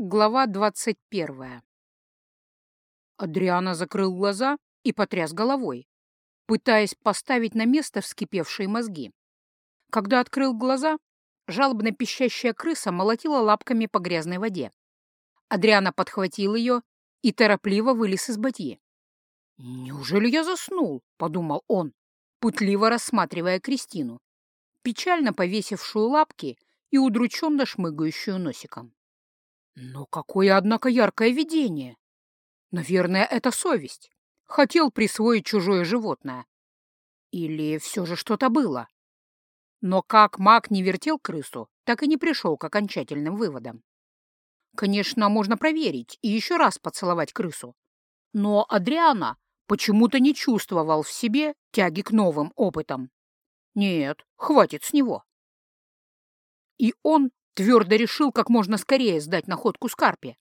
Глава двадцать первая. Адриана закрыл глаза и потряс головой, пытаясь поставить на место вскипевшие мозги. Когда открыл глаза, жалобно пищащая крыса молотила лапками по грязной воде. Адриана подхватил ее и торопливо вылез из бадьи. «Неужели я заснул?» — подумал он, путливо рассматривая Кристину, печально повесившую лапки и удрученно шмыгающую носиком. Но какое, однако, яркое видение! Наверное, это совесть. Хотел присвоить чужое животное. Или все же что-то было. Но как маг не вертел крысу, так и не пришел к окончательным выводам. Конечно, можно проверить и еще раз поцеловать крысу. Но Адриана почему-то не чувствовал в себе тяги к новым опытам. Нет, хватит с него. И он Твердо решил как можно скорее сдать находку Скарпе.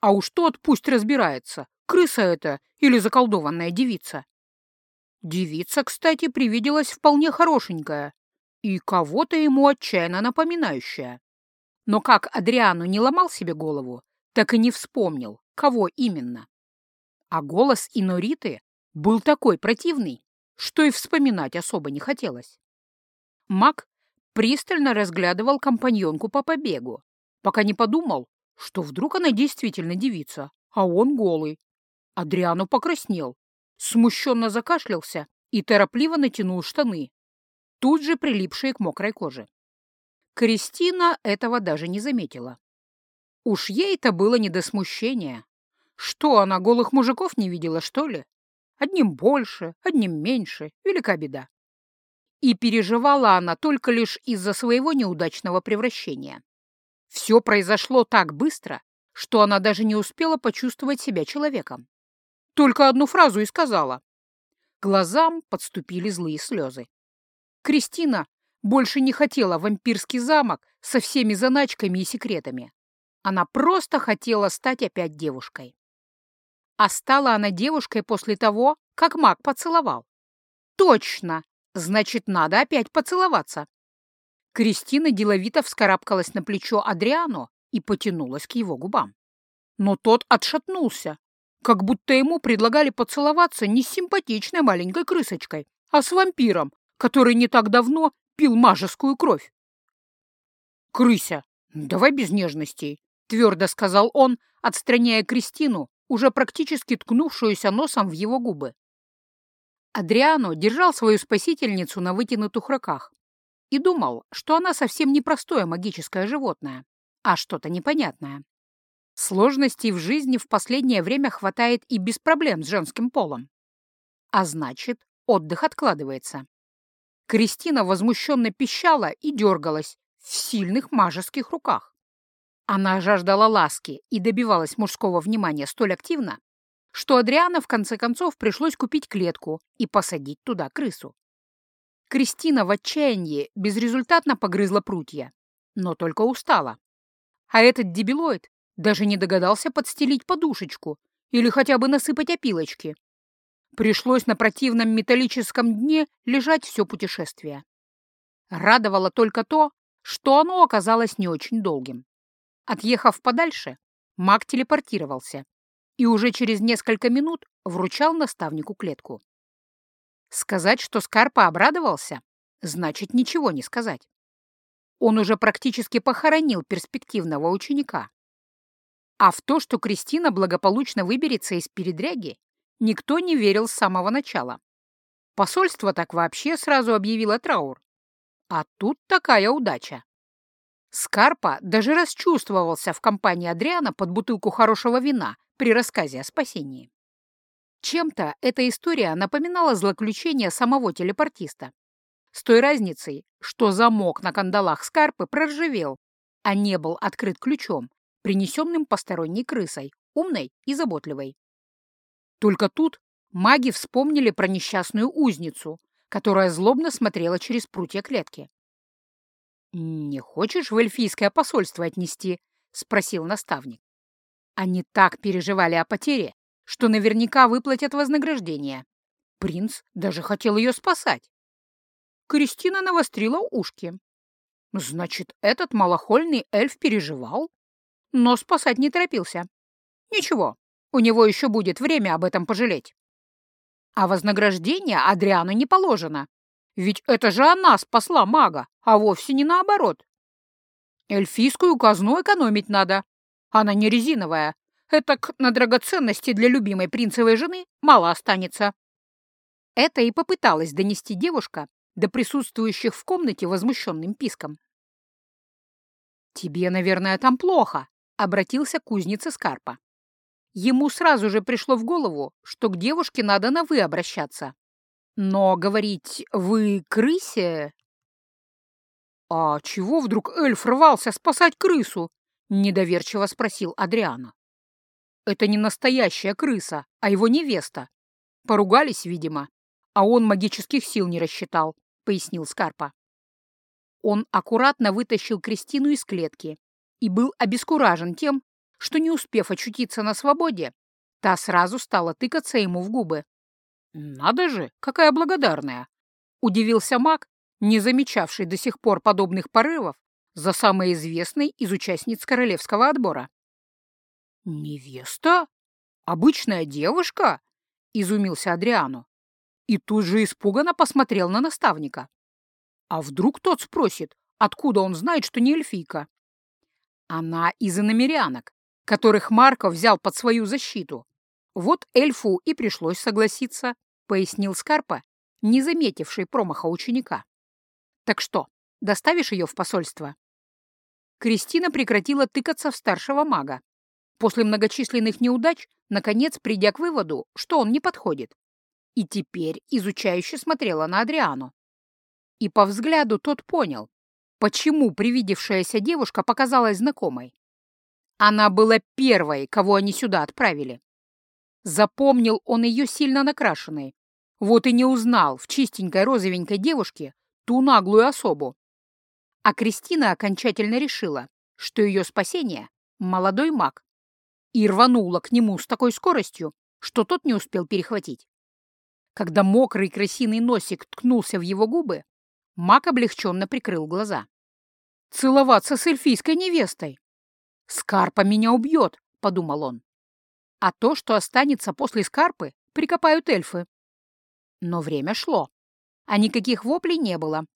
А уж тот пусть разбирается, крыса это или заколдованная девица. Девица, кстати, привиделась вполне хорошенькая и кого-то ему отчаянно напоминающая. Но как Адриану не ломал себе голову, так и не вспомнил, кого именно. А голос Инориты был такой противный, что и вспоминать особо не хотелось. Маг пристально разглядывал компаньонку по побегу, пока не подумал, что вдруг она действительно девица, а он голый. Адриану покраснел, смущенно закашлялся и торопливо натянул штаны, тут же прилипшие к мокрой коже. Кристина этого даже не заметила. Уж ей-то было не до смущения. Что, она голых мужиков не видела, что ли? Одним больше, одним меньше, велика беда. И переживала она только лишь из-за своего неудачного превращения. Все произошло так быстро, что она даже не успела почувствовать себя человеком. Только одну фразу и сказала. Глазам подступили злые слезы. Кристина больше не хотела вампирский замок со всеми заначками и секретами. Она просто хотела стать опять девушкой. А стала она девушкой после того, как маг поцеловал. Точно! Значит, надо опять поцеловаться. Кристина деловито вскарабкалась на плечо Адриано и потянулась к его губам. Но тот отшатнулся, как будто ему предлагали поцеловаться не с симпатичной маленькой крысочкой, а с вампиром, который не так давно пил мажескую кровь. «Крыся, давай без нежностей», — твердо сказал он, отстраняя Кристину, уже практически ткнувшуюся носом в его губы. Адриано держал свою спасительницу на вытянутых руках и думал, что она совсем не простое магическое животное, а что-то непонятное. Сложностей в жизни в последнее время хватает и без проблем с женским полом. А значит, отдых откладывается. Кристина возмущенно пищала и дергалась в сильных мажеских руках. Она жаждала ласки и добивалась мужского внимания столь активно, что Адриана в конце концов пришлось купить клетку и посадить туда крысу. Кристина в отчаянии безрезультатно погрызла прутья, но только устала. А этот дебилоид даже не догадался подстелить подушечку или хотя бы насыпать опилочки. Пришлось на противном металлическом дне лежать все путешествие. Радовало только то, что оно оказалось не очень долгим. Отъехав подальше, маг телепортировался и уже через несколько минут вручал наставнику клетку. Сказать, что Скарпа обрадовался, значит ничего не сказать. Он уже практически похоронил перспективного ученика. А в то, что Кристина благополучно выберется из передряги, никто не верил с самого начала. Посольство так вообще сразу объявило траур. А тут такая удача. Скарпа даже расчувствовался в компании Адриана под бутылку хорошего вина при рассказе о спасении. Чем-то эта история напоминала злоключение самого телепортиста. С той разницей, что замок на кандалах Скарпы проржавел, а не был открыт ключом, принесенным посторонней крысой, умной и заботливой. Только тут маги вспомнили про несчастную узницу, которая злобно смотрела через прутья клетки. «Не хочешь в эльфийское посольство отнести?» — спросил наставник. Они так переживали о потере, что наверняка выплатят вознаграждение. Принц даже хотел ее спасать. Кристина навострила ушки. Значит, этот малохольный эльф переживал? но спасать не торопился. Ничего, у него еще будет время об этом пожалеть. А вознаграждение Адриану не положено, ведь это же она спасла мага, а вовсе не наоборот. Эльфийскую казну экономить надо. Она не резиновая. Это на драгоценности для любимой принцевой жены мало останется. Это и попыталась донести девушка до присутствующих в комнате возмущенным писком. «Тебе, наверное, там плохо», — обратился к кузнице Скарпа. Ему сразу же пришло в голову, что к девушке надо на «вы» обращаться. Но говорить «вы крысе» «А чего вдруг эльф рвался спасать крысу?» — недоверчиво спросил Адриана. «Это не настоящая крыса, а его невеста. Поругались, видимо, а он магических сил не рассчитал», — пояснил Скарпа. Он аккуратно вытащил Кристину из клетки и был обескуражен тем, что, не успев очутиться на свободе, та сразу стала тыкаться ему в губы. «Надо же, какая благодарная!» — удивился маг, не замечавший до сих пор подобных порывов за самой известной из участниц королевского отбора. «Невеста? Обычная девушка?» — изумился Адриану. И тут же испуганно посмотрел на наставника. А вдруг тот спросит, откуда он знает, что не эльфийка? Она из иномерянок, которых Марко взял под свою защиту. Вот эльфу и пришлось согласиться, пояснил Скарпа, не заметивший промаха ученика. Так что, доставишь ее в посольство?» Кристина прекратила тыкаться в старшего мага. После многочисленных неудач, наконец, придя к выводу, что он не подходит. И теперь изучающе смотрела на Адриану. И по взгляду тот понял, почему привидевшаяся девушка показалась знакомой. Она была первой, кого они сюда отправили. Запомнил он ее сильно накрашенной. Вот и не узнал в чистенькой розовенькой девушке ту наглую особу. А Кристина окончательно решила, что ее спасение — молодой маг, и рванула к нему с такой скоростью, что тот не успел перехватить. Когда мокрый крысиный носик ткнулся в его губы, маг облегченно прикрыл глаза. «Целоваться с эльфийской невестой!» «Скарпа меня убьет!» — подумал он. «А то, что останется после Скарпы, прикопают эльфы». Но время шло а никаких воплей не было.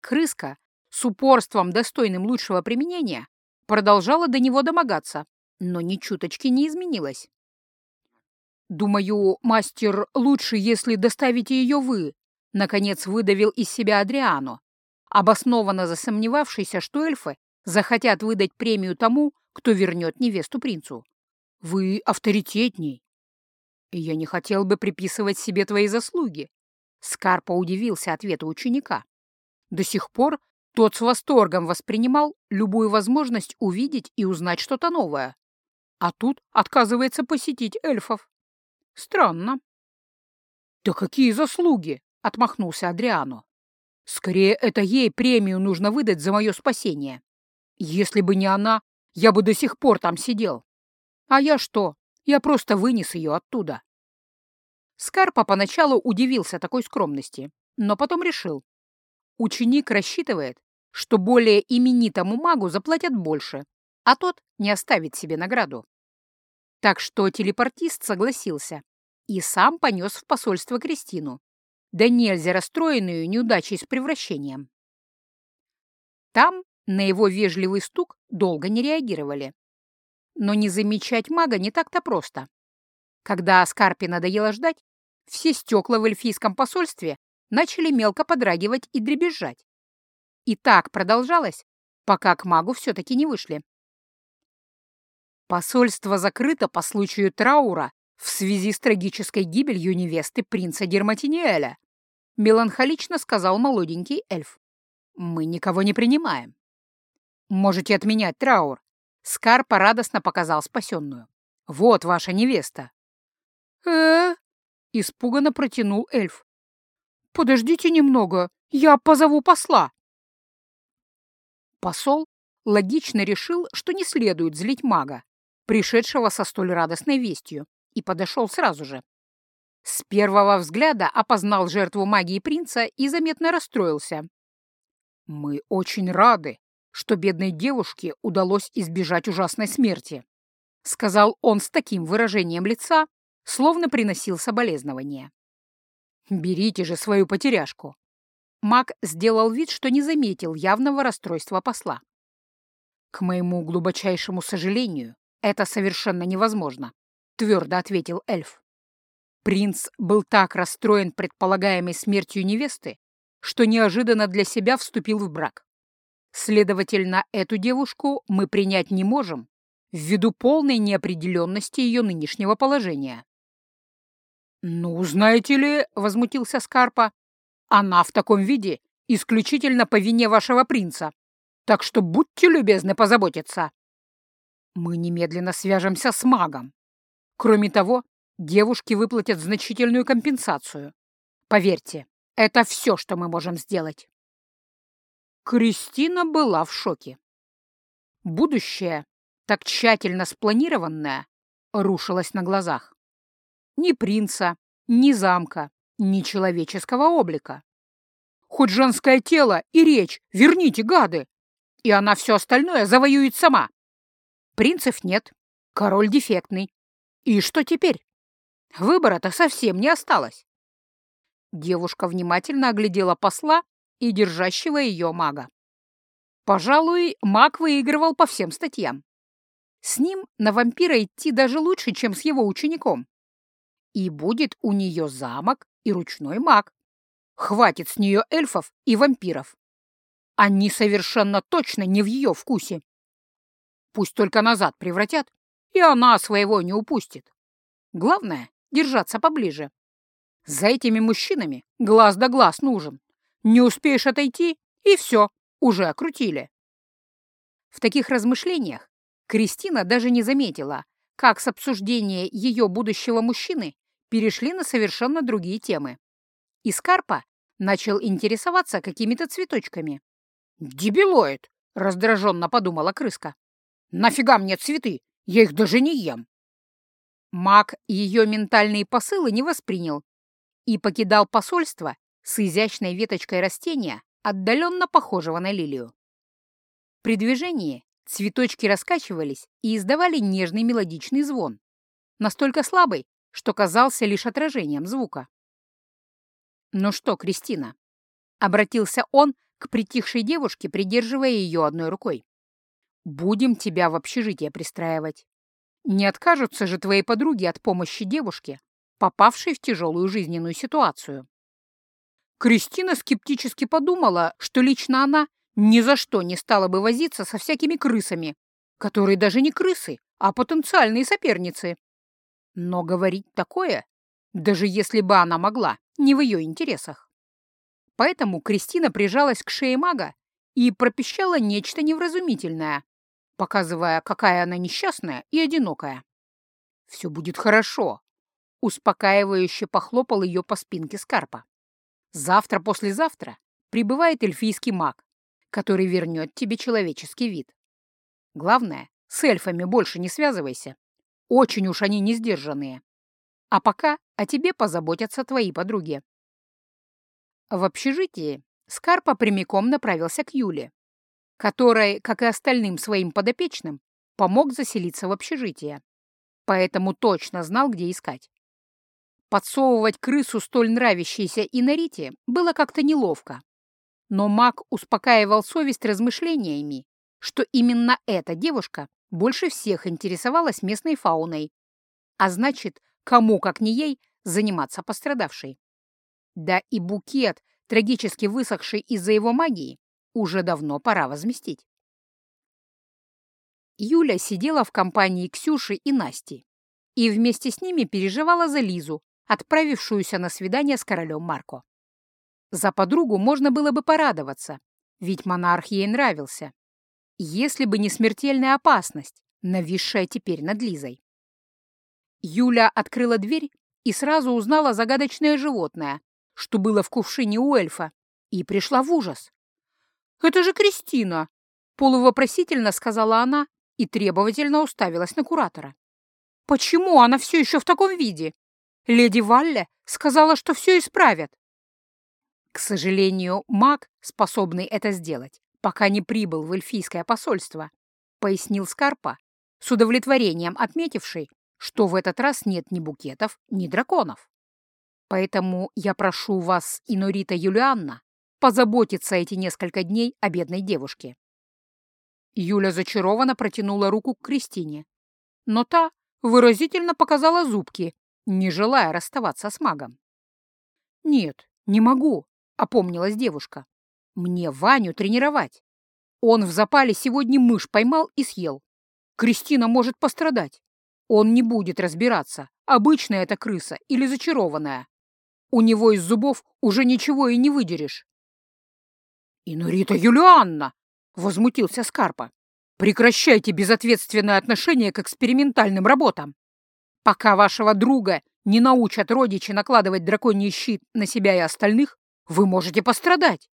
Крыска с упорством, достойным лучшего применения, продолжала до него домогаться, но ни чуточки не изменилась. «Думаю, мастер, лучше, если доставите ее вы», — наконец выдавил из себя Адриано, обоснованно засомневавшийся, что эльфы захотят выдать премию тому, кто вернет невесту принцу. «Вы авторитетней. Я не хотел бы приписывать себе твои заслуги, Скарпа удивился ответу ученика. До сих пор тот с восторгом воспринимал любую возможность увидеть и узнать что-то новое. А тут отказывается посетить эльфов. Странно. «Да какие заслуги!» — отмахнулся Адриано. «Скорее, это ей премию нужно выдать за мое спасение. Если бы не она, я бы до сих пор там сидел. А я что? Я просто вынес ее оттуда. Скарпа поначалу удивился такой скромности, но потом решил. Ученик рассчитывает, что более именитому магу заплатят больше, а тот не оставит себе награду. Так что телепортист согласился и сам понес в посольство Кристину, да нельзя расстроенную неудачей с превращением. Там на его вежливый стук долго не реагировали. Но не замечать мага не так-то просто. Когда Скарпе надоело ждать, все стекла в эльфийском посольстве начали мелко подрагивать и дребезжать. И так продолжалось, пока к магу все-таки не вышли. Посольство закрыто по случаю траура в связи с трагической гибелью невесты принца Дерматиниэля, меланхолично сказал молоденький эльф. Мы никого не принимаем. Можете отменять траур. Скарпа радостно показал спасенную. Вот ваша невеста. э Испуганно протянул эльф. «Подождите немного, я позову посла». Посол логично решил, что не следует злить мага, пришедшего со столь радостной вестью, и подошел сразу же. С первого взгляда опознал жертву магии принца и заметно расстроился. «Мы очень рады, что бедной девушке удалось избежать ужасной смерти», — сказал он с таким выражением лица, словно приносил соболезнования. «Берите же свою потеряшку». Мак сделал вид, что не заметил явного расстройства посла. «К моему глубочайшему сожалению, это совершенно невозможно», — твердо ответил эльф. Принц был так расстроен предполагаемой смертью невесты, что неожиданно для себя вступил в брак. Следовательно, эту девушку мы принять не можем, ввиду полной неопределенности ее нынешнего положения. «Ну, знаете ли», — возмутился Скарпа, — «она в таком виде исключительно по вине вашего принца, так что будьте любезны позаботиться». Мы немедленно свяжемся с магом. Кроме того, девушке выплатят значительную компенсацию. Поверьте, это все, что мы можем сделать. Кристина была в шоке. Будущее, так тщательно спланированное, рушилось на глазах. Ни принца, ни замка, ни человеческого облика. Хоть женское тело и речь, верните, гады, и она все остальное завоюет сама. Принцев нет, король дефектный. И что теперь? Выбора-то совсем не осталось. Девушка внимательно оглядела посла и держащего ее мага. Пожалуй, маг выигрывал по всем статьям. С ним на вампира идти даже лучше, чем с его учеником и будет у нее замок и ручной маг. Хватит с нее эльфов и вампиров. Они совершенно точно не в ее вкусе. Пусть только назад превратят, и она своего не упустит. Главное — держаться поближе. За этими мужчинами глаз да глаз нужен. Не успеешь отойти, и все, уже окрутили. В таких размышлениях Кристина даже не заметила, как с обсуждения ее будущего мужчины перешли на совершенно другие темы. И Скарпа начал интересоваться какими-то цветочками. «Дебилоид!» — раздраженно подумала крыска. «Нафига мне цветы? Я их даже не ем!» Маг ее ментальные посылы не воспринял и покидал посольство с изящной веточкой растения, отдаленно похожего на лилию. При движении цветочки раскачивались и издавали нежный мелодичный звон, настолько слабый, что казался лишь отражением звука. «Ну что, Кристина?» — обратился он к притихшей девушке, придерживая ее одной рукой. «Будем тебя в общежитие пристраивать. Не откажутся же твои подруги от помощи девушке, попавшей в тяжелую жизненную ситуацию». Кристина скептически подумала, что лично она ни за что не стала бы возиться со всякими крысами, которые даже не крысы, а потенциальные соперницы. Но говорить такое, даже если бы она могла, не в ее интересах. Поэтому Кристина прижалась к шее мага и пропищала нечто невразумительное, показывая, какая она несчастная и одинокая. «Все будет хорошо», — успокаивающе похлопал ее по спинке Скарпа. «Завтра-послезавтра прибывает эльфийский маг, который вернет тебе человеческий вид. Главное, с эльфами больше не связывайся. Очень уж они не сдержанные. А пока о тебе позаботятся твои подруги. В общежитии Скарпа прямиком направился к Юле, которой, как и остальным своим подопечным, помог заселиться в общежитие, поэтому точно знал, где искать. Подсовывать крысу столь нравящейся Инарите было как-то неловко, но маг успокаивал совесть размышлениями, что именно эта девушка больше всех интересовалась местной фауной, а значит, кому, как не ей, заниматься пострадавшей. Да и букет, трагически высохший из-за его магии, уже давно пора возместить. Юля сидела в компании Ксюши и Насти и вместе с ними переживала за Лизу, отправившуюся на свидание с королем Марко. За подругу можно было бы порадоваться, ведь монарх ей нравился если бы не смертельная опасность, нависшая теперь над Лизой. Юля открыла дверь и сразу узнала загадочное животное, что было в кувшине у эльфа, и пришла в ужас. «Это же Кристина!» — полувопросительно сказала она и требовательно уставилась на куратора. «Почему она все еще в таком виде? Леди Валле сказала, что все исправят». К сожалению, маг, способный это сделать, пока не прибыл в эльфийское посольство, пояснил Скарпа, с удовлетворением отметивший, что в этот раз нет ни букетов, ни драконов. Поэтому я прошу вас, Инорита Юлианна, позаботиться эти несколько дней о бедной девушке. Юля зачарованно протянула руку к Кристине, но та выразительно показала зубки, не желая расставаться с магом. «Нет, не могу», — опомнилась девушка. «Мне Ваню тренировать. Он в запале сегодня мышь поймал и съел. Кристина может пострадать. Он не будет разбираться, обычная это крыса или зачарованная. У него из зубов уже ничего и не выдерешь. «Инурита Юлианна!» — возмутился Скарпа. «Прекращайте безответственное отношение к экспериментальным работам. Пока вашего друга не научат родичи накладывать драконий щит на себя и остальных, вы можете пострадать.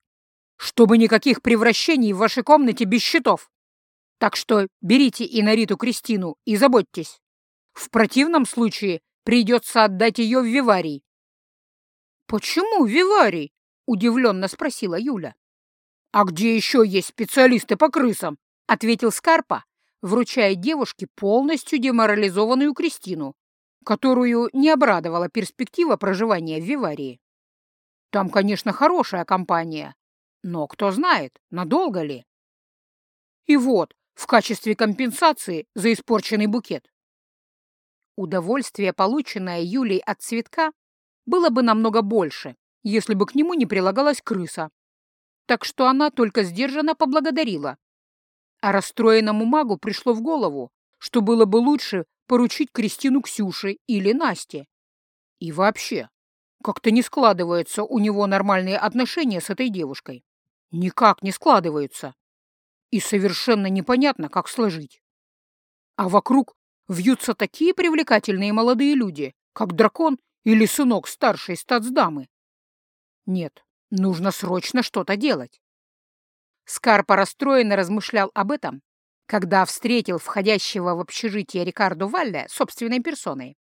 Чтобы никаких превращений в вашей комнате без щитов. Так что берите Инориту Кристину и заботьтесь. В противном случае придется отдать ее в Виварий. «Почему Виварий?» — удивленно спросила Юля. «А где еще есть специалисты по крысам?» — ответил Скарпа, вручая девушке полностью деморализованную Кристину, которую не обрадовала перспектива проживания в Виварии. Там, конечно, хорошая компания, но кто знает, надолго ли. И вот, в качестве компенсации за испорченный букет. Удовольствие, полученное Юлей от цветка, было бы намного больше, если бы к нему не прилагалась крыса. Так что она только сдержанно поблагодарила. А расстроенному магу пришло в голову, что было бы лучше поручить Кристину Ксюше или Насте. И вообще, как-то не складываются у него нормальные отношения с этой девушкой. Никак не складываются. И совершенно непонятно, как сложить. А вокруг вьются такие привлекательные молодые люди, как дракон или сынок старшей статсдамы. Нет, нужно срочно что-то делать. Скарпа расстроенно размышлял об этом, когда встретил входящего в общежитие Рикардо Валля собственной персоной.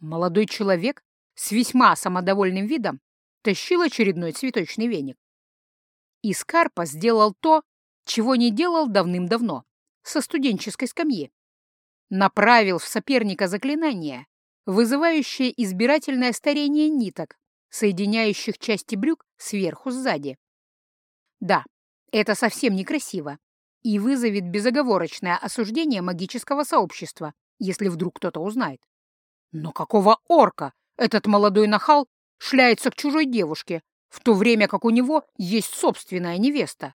Молодой человек с весьма самодовольным видом тащил очередной цветочный веник. И Скарпа сделал то, чего не делал давным-давно, со студенческой скамьи. Направил в соперника заклинание, вызывающее избирательное старение ниток, соединяющих части брюк сверху сзади. Да, это совсем некрасиво и вызовет безоговорочное осуждение магического сообщества, если вдруг кто-то узнает. Но какого орка этот молодой нахал шляется к чужой девушке, в то время как у него есть собственная невеста?